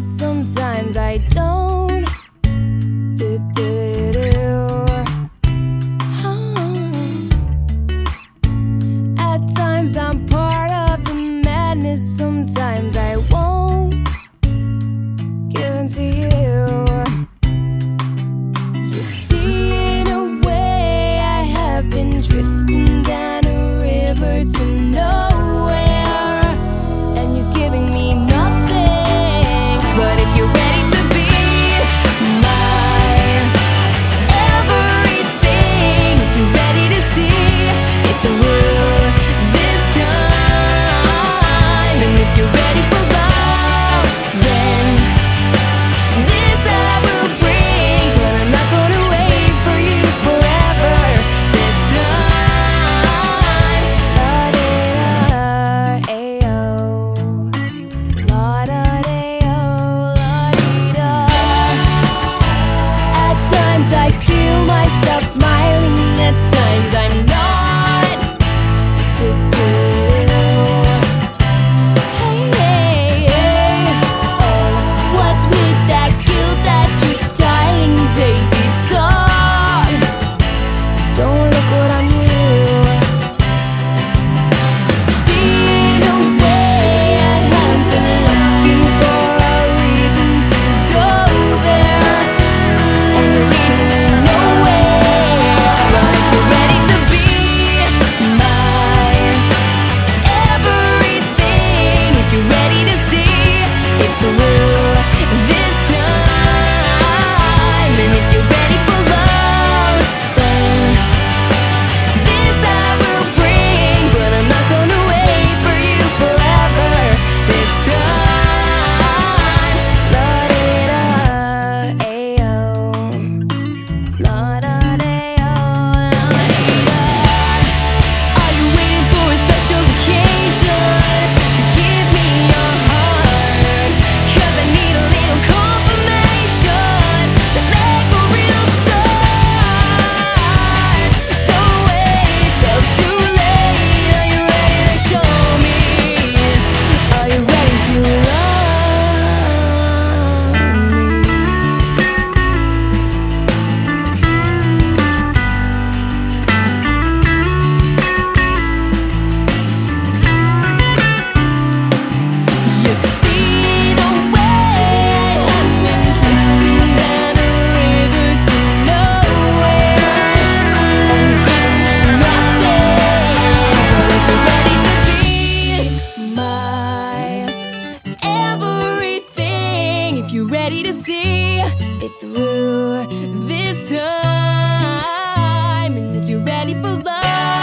sometimes I don't. At times I'm part of the madness, sometimes I won't give in to you. You see, in a way, I have been drifting down a river tonight. like to see it through this time. And if you're ready for love.